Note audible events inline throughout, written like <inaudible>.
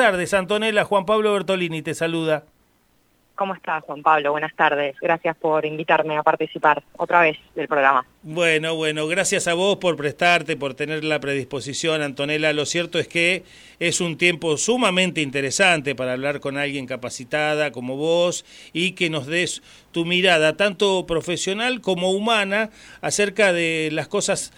tardes, Antonella. Juan Pablo Bertolini te saluda. ¿Cómo estás, Juan Pablo? Buenas tardes. Gracias por invitarme a participar otra vez del programa. Bueno, bueno, gracias a vos por prestarte, por tener la predisposición, Antonella. Lo cierto es que es un tiempo sumamente interesante para hablar con alguien capacitada como vos y que nos des tu mirada, tanto profesional como humana, acerca de las cosas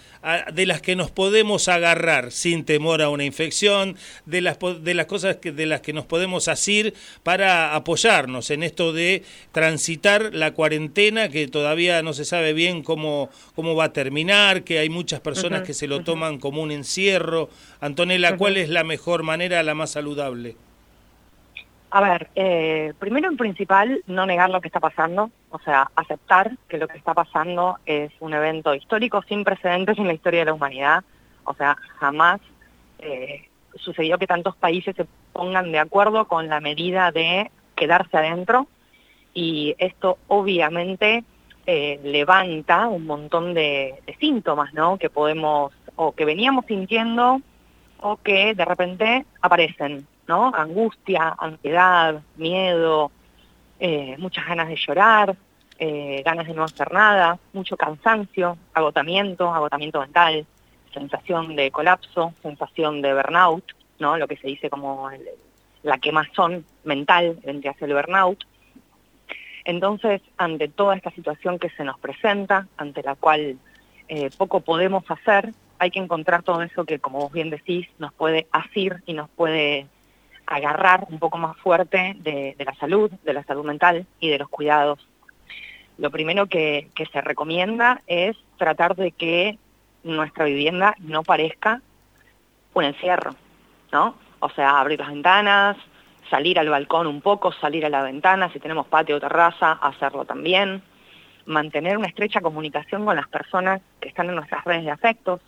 de las que nos podemos agarrar sin temor a una infección, de las, de las cosas que, de las que nos podemos asir para apoyarnos en esto de transitar la cuarentena, que todavía no se sabe bien cómo cómo va a terminar, que hay muchas personas que se lo toman como un encierro. Antonella, ¿cuál es la mejor manera, la más saludable? A ver, eh, primero en principal, no negar lo que está pasando, o sea, aceptar que lo que está pasando es un evento histórico sin precedentes en la historia de la humanidad, o sea, jamás eh, sucedió que tantos países se pongan de acuerdo con la medida de quedarse adentro y esto obviamente eh, levanta un montón de, síntomas, ¿no? Que podemos, o que veníamos sintiendo, o que de repente aparecen, ¿no? Angustia, ansiedad, miedo, eh, muchas ganas de llorar, eh, ganas de no hacer nada, mucho cansancio, agotamiento, agotamiento mental, sensación de colapso, sensación de burnout, ¿no? Lo que se dice como la quemazón mental, frente hacia el burnout, entonces, ante toda esta situación que se nos presenta, ante la cual eh, poco podemos hacer, hay que encontrar todo eso que, como vos bien decís, nos puede asir y nos puede agarrar un poco más fuerte de, la salud, de la salud mental y de los cuidados. Lo primero que, que se recomienda es tratar de que nuestra vivienda no parezca un encierro, ¿no? O sea, abrir las ventanas, salir al balcón un poco, salir a la ventana, si tenemos patio o terraza, hacerlo también, mantener una estrecha comunicación con las personas que están en nuestras redes de afectos,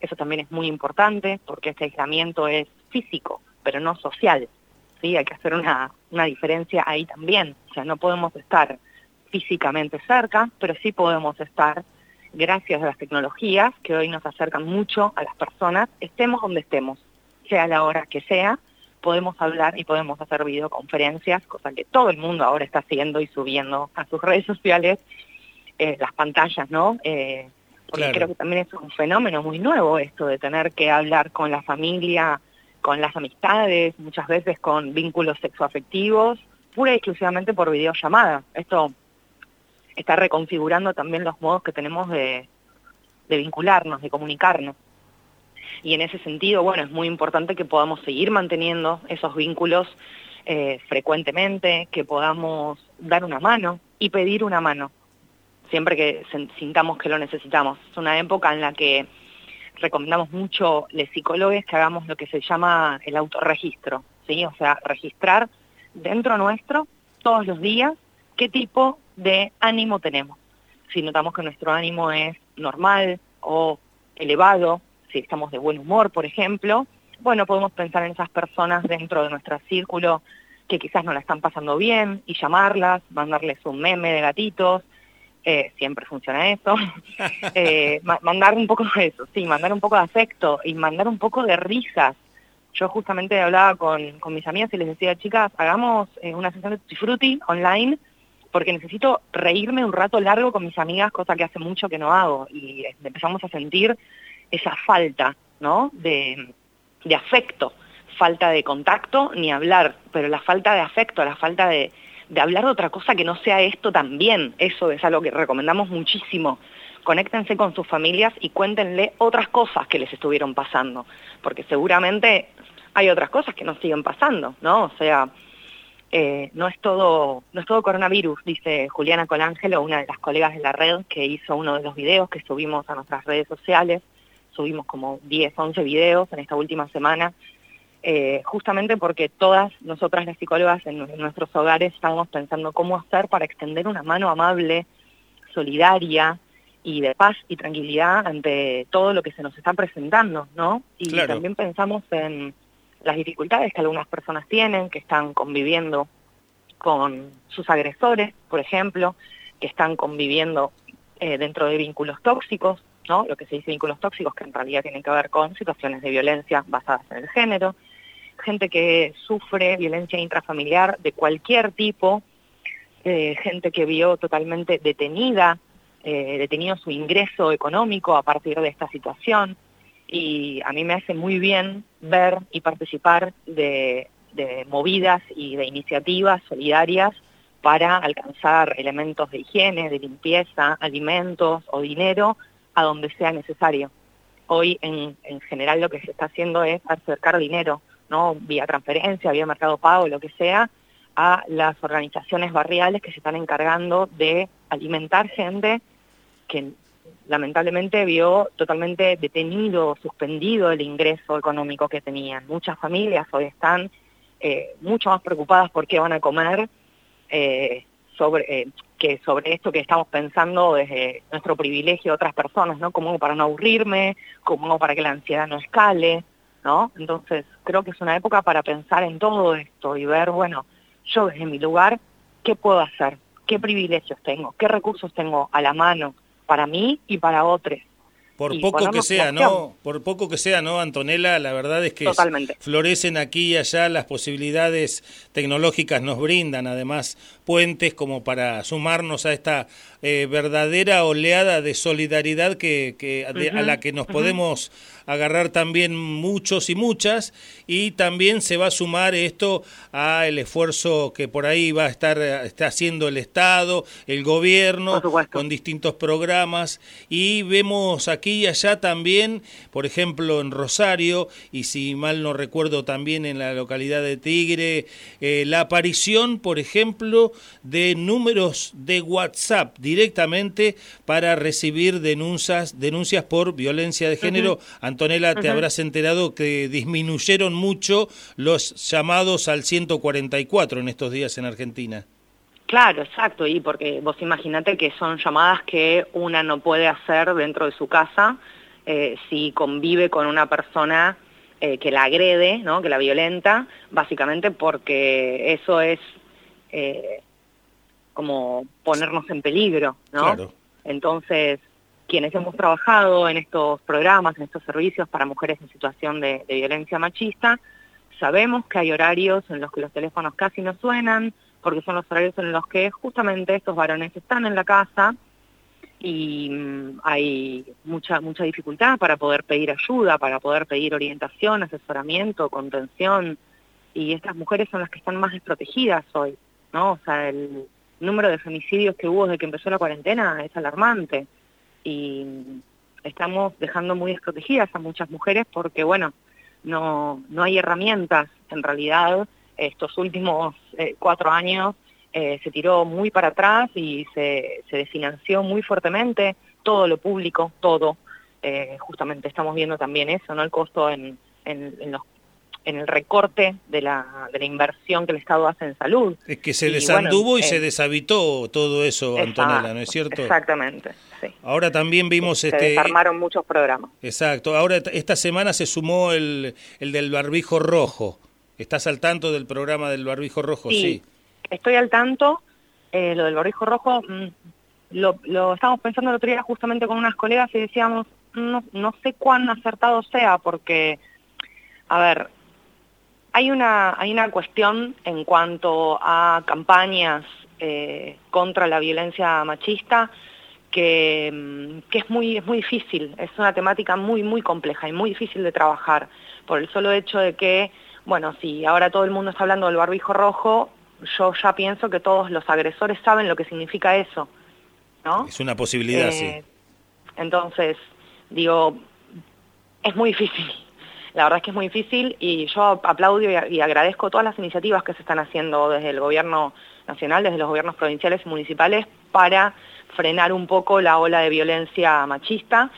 eso también es muy importante porque este aislamiento es físico, pero no social, ¿sí? Hay que hacer una, una diferencia ahí también, o sea, no podemos estar físicamente cerca, pero sí podemos estar gracias a las tecnologías que hoy nos acercan mucho a las personas, estemos donde estemos, sea la hora que sea, podemos hablar y podemos hacer videoconferencias, cosa que todo el mundo ahora está haciendo y subiendo a sus <laughs> redes sociales, eh, las pantallas, ¿no? Eh, porque creo que también es un fenómeno muy nuevo esto de tener que hablar con la familia, con las amistades, muchas veces con vínculos sexoafectivos, pura y exclusivamente por videollamada. Esto está reconfigurando también los modos que tenemos de vincularnos, de comunicarnos y en ese sentido, bueno, es muy importante que podamos seguir manteniendo esos vínculos eh, frecuentemente, que podamos dar una mano y pedir una mano, siempre que sintamos que lo necesitamos. Es una época en la que recomendamos mucho los psicólogos que hagamos lo que se llama el autorregistro, ¿sí? O sea, registrar dentro nuestro todos los días qué tipo de ánimo tenemos. Si notamos que nuestro ánimo es normal o elevado si estamos de buen humor, por ejemplo, bueno, podemos pensar en esas personas dentro de nuestro círculo que quizás no la están pasando bien y llamarlas, mandarles un meme de gatitos, eh, siempre funciona eso, <laughs> eh, mandar un poco de eso, sí, mandar un poco de afecto y mandar un poco de risas. Yo justamente hablaba con, con mis amigas y les decía, chicas, hagamos eh, una sesión de Tutti online porque necesito reírme un rato largo con mis amigas, cosa que hace mucho que no hago, y empezamos a sentir esa falta, ¿no? De, afecto, falta de contacto, ni hablar, pero la falta de afecto, la falta de, hablar de otra cosa que no sea esto también, eso es algo que recomendamos muchísimo. Conéctense con sus familias y cuéntenle otras cosas que les estuvieron pasando, porque seguramente hay otras cosas que nos siguen pasando, ¿no? O sea, eh, no es todo no es todo coronavirus, dice Juliana Colangelo, una de las colegas de la red que hizo uno de los videos que subimos a nuestras redes sociales subimos como 10, 11 videos en esta última semana, eh, justamente porque todas nosotras las psicólogas en, nuestros hogares estábamos pensando cómo hacer para extender una mano amable, solidaria y de paz y tranquilidad ante todo lo que se nos está presentando, ¿no? Y también pensamos en las dificultades que algunas personas tienen, que están conviviendo con sus agresores, por ejemplo, que están conviviendo eh, dentro de vínculos tóxicos, lo que se dice vínculos tóxicos, que en realidad tienen que ver con situaciones de violencia basadas en el género, gente que sufre violencia intrafamiliar de cualquier tipo, eh, gente que vio totalmente detenida, eh, detenido su ingreso económico a partir de esta situación. Y a mí me hace muy bien ver y participar de movidas y de iniciativas solidarias para alcanzar elementos de higiene, de limpieza, alimentos o dinero a donde sea necesario. Hoy en, en general lo que se está haciendo es acercar dinero, ¿no? vía transferencia, vía mercado pago, lo que sea, a las organizaciones barriales que se están encargando de alimentar gente que lamentablemente vio totalmente detenido, suspendido el ingreso económico que tenían. Muchas familias hoy están eh, mucho más preocupadas por qué van a comer eh, sobre, eh, que sobre esto que estamos pensando desde nuestro privilegio de otras personas, ¿no? Como para no aburrirme, como para que la ansiedad no escale, ¿no? Entonces creo que es una época para pensar en todo esto y ver, bueno, yo desde mi lugar, ¿qué puedo hacer? ¿Qué privilegios tengo? ¿Qué recursos tengo a la mano para mí y para otros? Por poco que sea, ¿no? Por poco que sea, ¿no, Antonella? La verdad es que florecen aquí y allá, las posibilidades tecnológicas nos brindan además puentes como para sumarnos a esta eh, verdadera oleada de solidaridad que, que a la que nos podemos agarrar también muchos y muchas. Y también se va a sumar esto a el esfuerzo que por ahí va a estar está haciendo el Estado, el gobierno con distintos programas. Y vemos aquí y allá también, por ejemplo en Rosario y si mal no recuerdo también en la localidad de Tigre, eh, la aparición, por ejemplo, de números de WhatsApp directamente para recibir denuncias, denuncias por violencia de género. Antonella, te habrás enterado que disminuyeron mucho los llamados al 144 en estos días en Argentina. Claro, exacto, y porque vos imaginate que son llamadas que una no puede hacer dentro de su casa eh, si convive con una persona eh, que la agrede, ¿no? que la violenta, básicamente porque eso es eh, como ponernos en peligro, ¿no? Entonces, quienes hemos trabajado en estos programas, en estos servicios para mujeres en situación de, violencia machista, sabemos que hay horarios en los que los teléfonos casi no suenan, porque son los horarios en los que justamente estos varones están en la casa y mm, hay mucha mucha dificultad para poder pedir ayuda, para poder pedir orientación, asesoramiento, contención, y estas mujeres son las que están más desprotegidas hoy, ¿no? O sea, el número de femicidios que hubo desde que empezó la cuarentena es alarmante y estamos dejando muy desprotegidas a muchas mujeres porque, bueno, no, no hay herramientas. En realidad, estos últimos eh, cuatro años eh, se tiró muy para atrás y se, se desfinanció muy fuertemente todo lo público, todo. Eh, justamente estamos viendo también eso, ¿no? El costo en, en, en los en el recorte de la, de la inversión que el Estado hace en salud. Es que se desanduvo y se eh, deshabitó todo eso, Antonella, ¿no es cierto? Exactamente, sí. Ahora también vimos... Se este, desarmaron muchos programas. Exacto. Ahora esta semana se sumó el, el del barbijo rojo. ¿Estás al tanto del programa del barbijo rojo? Sí, estoy al tanto. Eh, lo del barbijo rojo mm, lo, lo estábamos pensando el otro día justamente con unas colegas y decíamos, no, no sé cuán acertado sea porque, a ver, hay una, hay una cuestión en cuanto a campañas eh, contra la violencia machista que, mm, que, es, muy, es muy difícil, es una temática muy, muy compleja y muy difícil de trabajar, por el solo hecho de que, bueno, si ahora todo el mundo está hablando del barbijo rojo, yo ya pienso que todos los agresores saben lo que significa eso, ¿no? Es una posibilidad, sí. Eh, entonces, digo, es muy difícil, la verdad es que es muy difícil y yo aplaudo y, agradezco todas las iniciativas que se están haciendo desde el gobierno nacional, desde los gobiernos provinciales y municipales para frenar un poco la ola de violencia machista,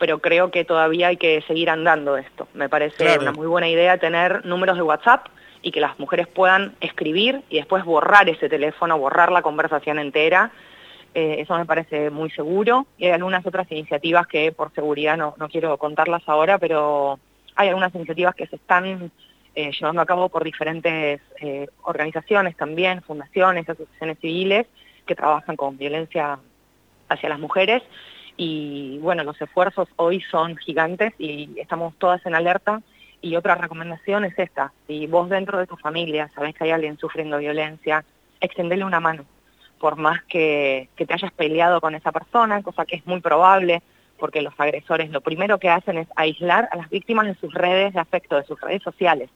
pero creo que todavía hay que seguir andando esto. Me parece una muy buena idea tener números de WhatsApp y que las mujeres puedan escribir y después borrar ese teléfono, borrar la conversación entera. Eh, eso me parece muy seguro. Y hay algunas otras iniciativas que por seguridad no, no quiero contarlas ahora, pero hay algunas iniciativas que se están eh, llevando a cabo por diferentes eh, organizaciones también, fundaciones, asociaciones civiles que trabajan con violencia hacia las mujeres y bueno, los esfuerzos hoy son gigantes y estamos todas en alerta Y otra recomendación es esta, si vos dentro de tu familia sabés que hay alguien sufriendo violencia, extendele una mano, por más que, que te hayas peleado con esa persona, cosa que es muy probable, porque los agresores lo primero que hacen es aislar a las víctimas de sus redes de afecto, de sus redes sociales.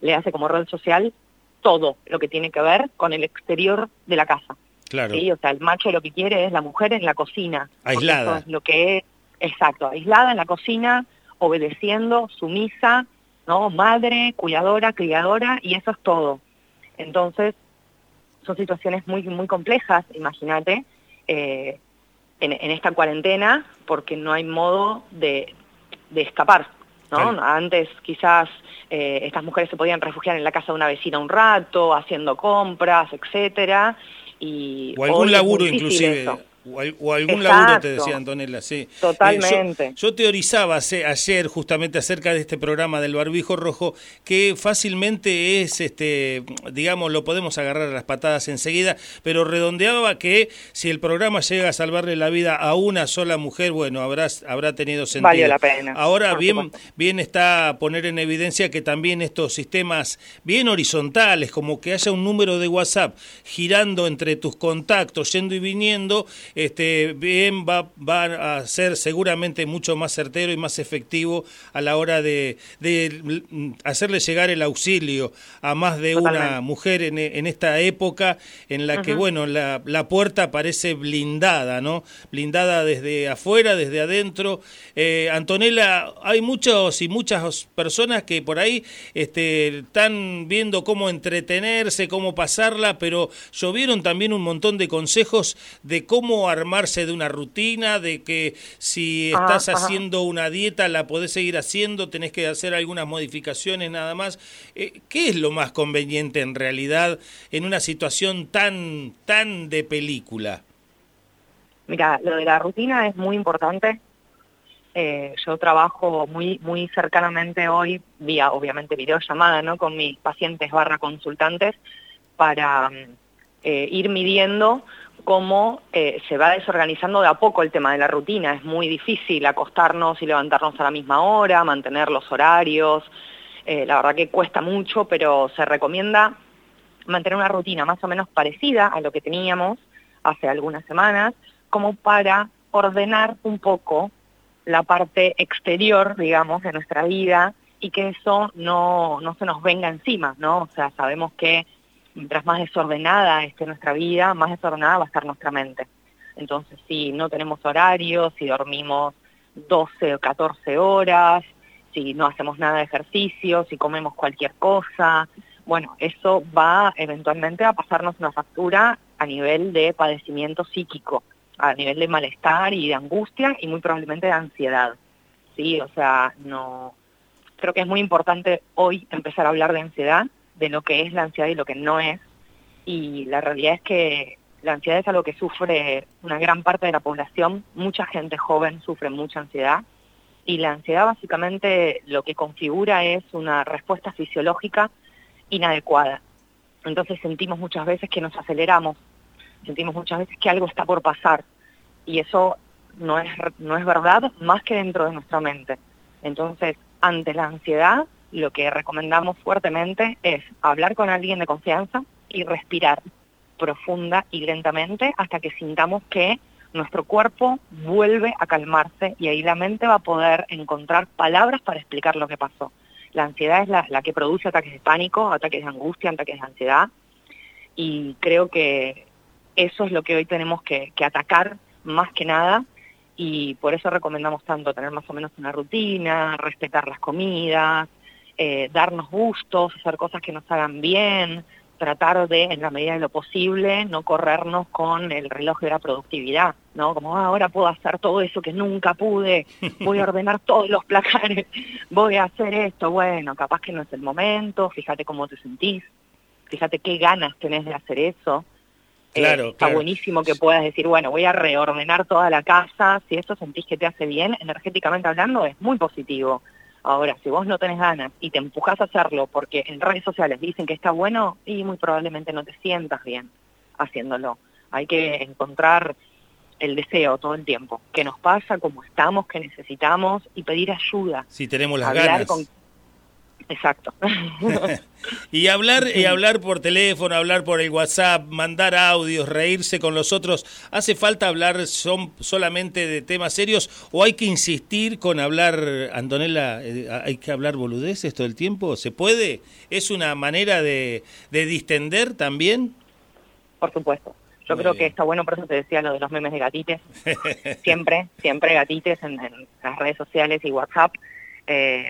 Le hace como red social todo lo que tiene que ver con el exterior de la casa. Claro. O sea, el macho lo que quiere es la mujer en la cocina. Aislada. Eso es lo que es, exacto, aislada en la cocina, obedeciendo, sumisa, ¿no? Madre, cuidadora, criadora, y eso es todo. Entonces, son situaciones muy, muy complejas, imagínate, eh, en, esta cuarentena porque no hay modo de, escapar. ¿no? Antes quizás eh, estas mujeres se podían refugiar en la casa de una vecina un rato, haciendo compras, etcétera. Y o algún laburo inclusive. O, algún laburo, te decía Antonella, sí. Totalmente. yo, teorizaba ayer justamente acerca de este programa del barbijo rojo que fácilmente es, este, digamos, lo podemos agarrar a las patadas enseguida, pero redondeaba que si el programa llega a salvarle la vida a una sola mujer, bueno, habrá, habrá tenido sentido. Vale la pena. Ahora bien, bien está poner en evidencia que también estos sistemas bien horizontales, como que haya un número de WhatsApp girando entre tus contactos, yendo y viniendo, este, bien va, va a ser seguramente mucho más certero y más efectivo a la hora de, hacerle llegar el auxilio a más de una mujer en, en, esta época en la que, bueno, la, la, puerta parece blindada, ¿no? Blindada desde afuera, desde adentro. Eh, Antonella, hay muchos y muchas personas que por ahí este, están viendo cómo entretenerse, cómo pasarla, pero llovieron también un montón de consejos de cómo armarse de una rutina, de que si estás haciendo una dieta la podés seguir haciendo, tenés que hacer algunas modificaciones nada más. Eh, ¿Qué es lo más conveniente en realidad en una situación tan, tan de película? Mira, lo de la rutina es muy importante. Eh, yo trabajo muy muy cercanamente hoy, vía obviamente videollamada, ¿no? Con mis pacientes barra consultantes para mm, eh, ir midiendo cómo eh, se va desorganizando de a poco el tema de la rutina. Es muy difícil acostarnos y levantarnos a la misma hora, mantener los horarios. Eh, la verdad que cuesta mucho, pero se recomienda mantener una rutina más o menos parecida a lo que teníamos hace algunas semanas, como para ordenar un poco la parte exterior, digamos, de nuestra vida y que eso no, no se nos venga encima, ¿no? O sea, sabemos que mientras más desordenada esté nuestra vida, más desordenada va a estar nuestra mente. Entonces, si no tenemos horarios, si dormimos 12 o 14 horas, si no hacemos nada de ejercicio, si comemos cualquier cosa, bueno, eso va eventualmente a pasarnos una factura a nivel de padecimiento psíquico, a nivel de malestar y de angustia y muy probablemente de ansiedad. Sí, o sea, no creo que es muy importante hoy empezar a hablar de ansiedad de lo que es la ansiedad y lo que no es. Y la realidad es que la ansiedad es algo que sufre una gran parte de la población, mucha gente joven sufre mucha ansiedad y la ansiedad básicamente lo que configura es una respuesta fisiológica inadecuada. Entonces sentimos muchas veces que nos aceleramos, sentimos muchas veces que algo está por pasar y eso no es, no es verdad más que dentro de nuestra mente. Entonces, ante la ansiedad, lo que recomendamos fuertemente es hablar con alguien de confianza y respirar profunda y lentamente hasta que sintamos que nuestro cuerpo vuelve a calmarse y ahí la mente va a poder encontrar palabras para explicar lo que pasó. La ansiedad es la, que produce ataques de pánico, ataques de angustia, ataques de ansiedad y creo que eso es lo que hoy tenemos que, atacar más que nada y por eso recomendamos tanto tener más o menos una rutina, respetar las comidas, eh, darnos gustos, hacer cosas que nos hagan bien, tratar de, en la medida de lo posible, no corrernos con el reloj de la productividad, ¿no? Como ah, ahora puedo hacer todo eso que nunca pude, voy a ordenar <laughs> todos los placares, voy a hacer esto, bueno, capaz que no es el momento, fíjate cómo te sentís, fíjate qué ganas tenés de hacer eso. Eh, claro, está buenísimo que puedas decir, bueno, voy a reordenar toda la casa, si eso sentís que te hace bien, energéticamente hablando, es muy positivo. Ahora, si vos no tenés ganas y te empujas a hacerlo porque en redes sociales dicen que está bueno, y muy probablemente no te sientas bien haciéndolo. Hay que encontrar el deseo todo el tiempo, qué nos pasa, cómo estamos, qué necesitamos y pedir ayuda. Si tenemos las ganas. Exacto. <laughs> y hablar y hablar por teléfono, hablar por el WhatsApp, mandar audios, reírse con los otros, ¿hace falta hablar son solamente de temas serios o hay que insistir con hablar, Antonella, eh, hay que hablar boludeces todo el tiempo? ¿Se puede? ¿Es una manera de, de distender también? Por supuesto. Yo creo que está bueno, por eso te decía lo de los memes de gatites. <laughs> siempre, siempre gatites en, las redes sociales y WhatsApp. Eh,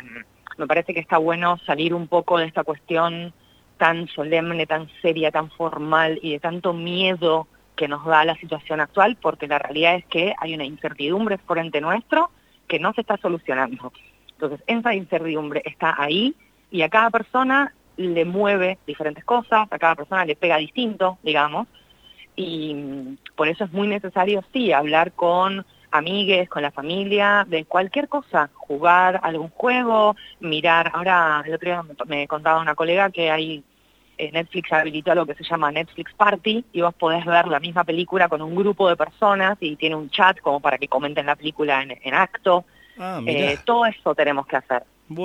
me parece que está bueno salir un poco de esta cuestión tan solemne, tan seria, tan formal y de tanto miedo que nos da la situación actual, porque la realidad es que hay una incertidumbre frente nuestro que no se está solucionando. Entonces, esa incertidumbre está ahí y a cada persona le mueve diferentes cosas, a cada persona le pega distinto, digamos, y por eso es muy necesario, sí, hablar con amigues, con la familia, de cualquier cosa, jugar algún juego, mirar, ahora el otro día me contaba una colega que hay eh, Netflix habilitó lo que se llama Netflix Party y vos podés ver la misma película con un grupo de personas y tiene un chat como para que comenten la película en, acto. Ah, eh, todo eso tenemos que hacer.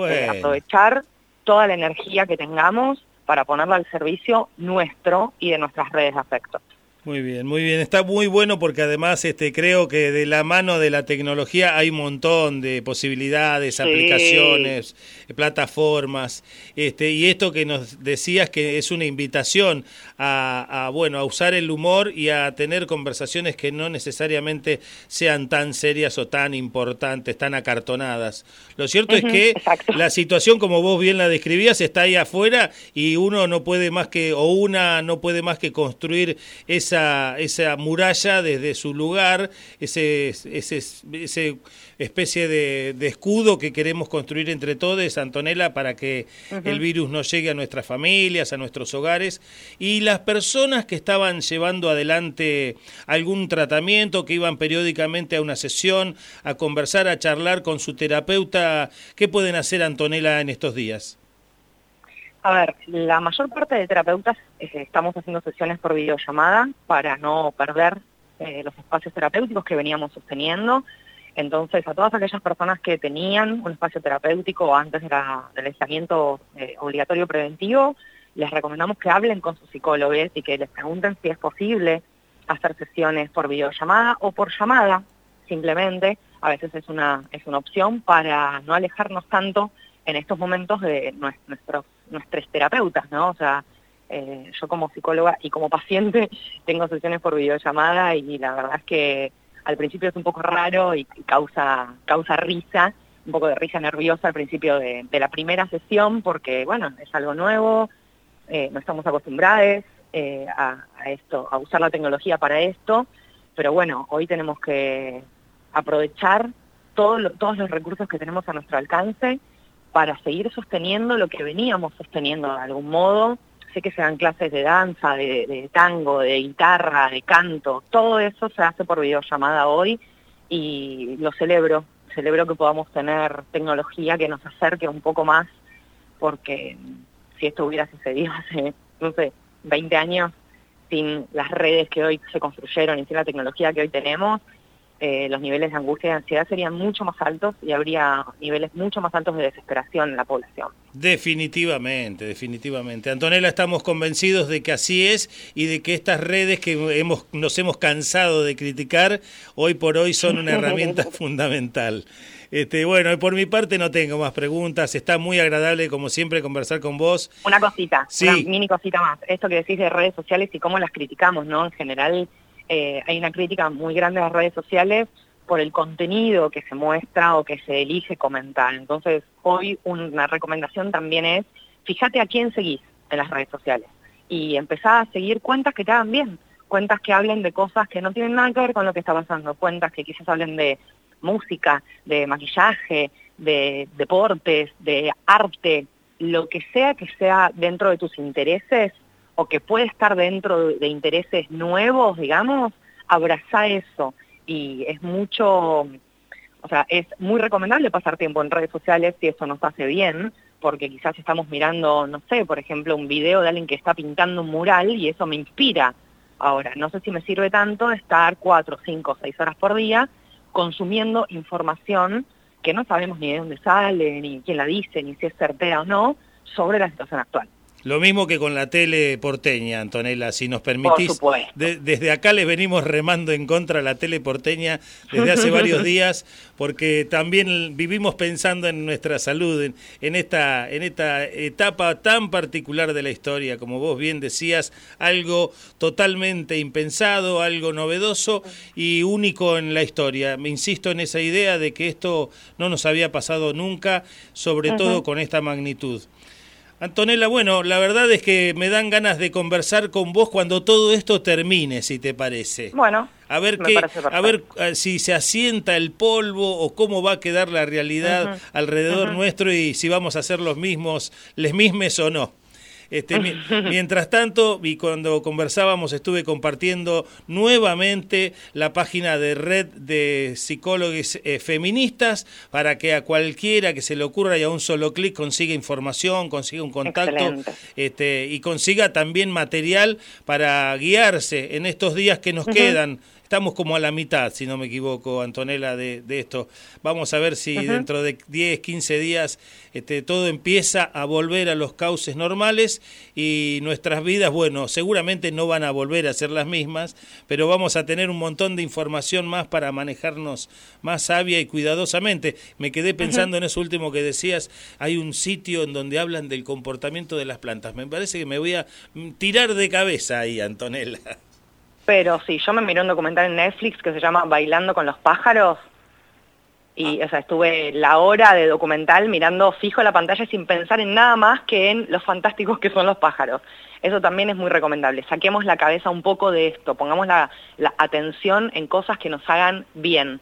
Eh, aprovechar toda la energía que tengamos para ponerla al servicio nuestro y de nuestras redes de afecto. Muy bien, muy bien. Está muy bueno porque además este, creo que de la mano de la tecnología hay un montón de posibilidades, aplicaciones, plataformas. Este, y esto que nos decías que es una invitación a, bueno, a usar el humor y a tener conversaciones que no necesariamente sean tan serias o tan importantes, tan acartonadas. Lo cierto es que la situación, como vos bien la describías, está ahí afuera y uno no puede más que, o una no puede más que construir esa esa, muralla desde su lugar, ese, ese, ese especie de, escudo que queremos construir entre todos, Antonella, para que el virus no llegue a nuestras familias, a nuestros hogares. Y las personas que estaban llevando adelante algún tratamiento, que iban periódicamente a una sesión, a conversar, a charlar con su terapeuta, ¿qué pueden hacer, Antonella, en estos días? A ver, la mayor parte de terapeutas eh, estamos haciendo sesiones por videollamada para no perder eh, los espacios terapéuticos que veníamos sosteniendo. Entonces, a todas aquellas personas que tenían un espacio terapéutico antes del aislamiento eh, obligatorio preventivo, les recomendamos que hablen con sus psicólogos y que les pregunten si es posible hacer sesiones por videollamada o por llamada, simplemente. A veces es una, es una opción para no alejarnos tanto en estos momentos de nuestros, nuestros terapeutas, ¿no? O sea, eh, yo como psicóloga y como paciente <laughs> tengo sesiones por videollamada y la verdad es que al principio es un poco raro y, causa, causa risa, un poco de risa nerviosa al principio de, la primera sesión porque, bueno, es algo nuevo, eh, no estamos acostumbrados eh, a, esto, a usar la tecnología para esto, pero bueno, hoy tenemos que aprovechar todos los recursos que tenemos a nuestro alcance para seguir sosteniendo lo que veníamos sosteniendo de algún modo. Sé que se dan clases de danza, de, tango, de guitarra, de canto, todo eso se hace por videollamada hoy y lo celebro. Celebro que podamos tener tecnología que nos acerque un poco más, porque si esto hubiera sucedido <laughs> hace, no sé, 20 años, sin las redes que hoy se construyeron y sin la tecnología que hoy tenemos, eh, los niveles de angustia y ansiedad serían mucho más altos y habría niveles mucho más altos de desesperación en la población. Definitivamente, definitivamente. Antonella, estamos convencidos de que así es y de que estas redes que hemos, nos hemos cansado de criticar, hoy por hoy son una <laughs> herramienta fundamental. Este, bueno, por mi parte no tengo más preguntas. Está muy agradable, como siempre, conversar con vos. Una cosita, una mini cosita más. Esto que decís de redes sociales y cómo las criticamos, ¿no? En general, eh, hay una crítica muy grande a las redes sociales por el contenido que se muestra o que se elige comentar. Entonces, hoy una recomendación también es, fíjate a quién seguís en las redes sociales y empezá a seguir cuentas que te hagan bien, cuentas que hablen de cosas que no tienen nada que ver con lo que está pasando, cuentas que quizás hablen de música, de maquillaje, de deportes, de arte, lo que sea que sea dentro de tus intereses, o que puede estar dentro de, intereses nuevos, digamos, abraza eso. Y es mucho, o sea, es muy recomendable pasar tiempo en redes sociales si eso nos hace bien, porque quizás estamos mirando, no sé, por ejemplo, un video de alguien que está pintando un mural y eso me inspira. Ahora, no sé si me sirve tanto estar cuatro, cinco, seis horas por día consumiendo información que no sabemos ni de dónde sale, ni quién la dice, ni si es certera o no, sobre la situación actual. Lo mismo que con la tele porteña, Antonella, si nos permitís. desde acá les venimos remando en contra la tele porteña desde hace varios <laughs> días, porque también vivimos pensando en nuestra salud, en, esta, en esta etapa tan particular de la historia, como vos bien decías, algo totalmente impensado, algo novedoso y único en la historia. Me insisto en esa idea de que esto no nos había pasado nunca, sobre todo con esta magnitud. Antonella, bueno, la verdad es que me dan ganas de conversar con vos cuando todo esto termine, si te parece. Bueno, a ver qué, a ver eh, si se asienta el polvo o cómo va a quedar la realidad alrededor nuestro y si vamos a ser los mismos, les mismes o no. Este, mientras tanto, y cuando conversábamos, estuve compartiendo nuevamente la página de red de psicólogos eh, feministas para que a cualquiera que se le ocurra y a un solo clic consiga información, consiga un contacto este, y consiga también material para guiarse en estos días que nos quedan Estamos como a la mitad, si no me equivoco, Antonella, de, esto. Vamos a ver si dentro de 10, 15 días este, todo empieza a volver a los cauces normales y nuestras vidas, bueno, seguramente no van a volver a ser las mismas, pero vamos a tener un montón de información más para manejarnos más sabia y cuidadosamente. Me quedé pensando en eso último que decías, hay un sitio en donde hablan del comportamiento de las plantas. Me parece que me voy a mm, tirar de cabeza ahí, Antonella. Pero sí, yo me miré un documental en Netflix que se llama Bailando con los pájaros. Y, ah. o sea, estuve la hora de documental mirando fijo la pantalla sin pensar en nada más que en los fantásticos que son los pájaros. Eso también es muy recomendable. Saquemos la cabeza un poco de esto, pongamos la, la atención en cosas que nos hagan bien.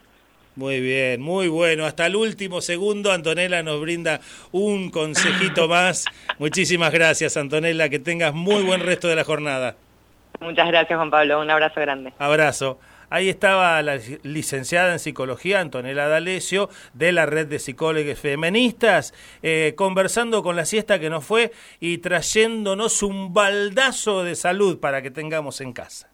Muy bien, muy bueno. Hasta el último segundo, Antonella nos brinda un consejito <laughs> más. Muchísimas gracias, Antonella. Que tengas muy buen resto de la jornada. Muchas gracias, Juan Pablo. Un abrazo grande. Abrazo. Ahí estaba la licenciada en psicología Antonella D'Alessio de la red de psicólogos feministas, eh, conversando con la siesta que nos fue y trayéndonos un baldazo de salud para que tengamos en casa.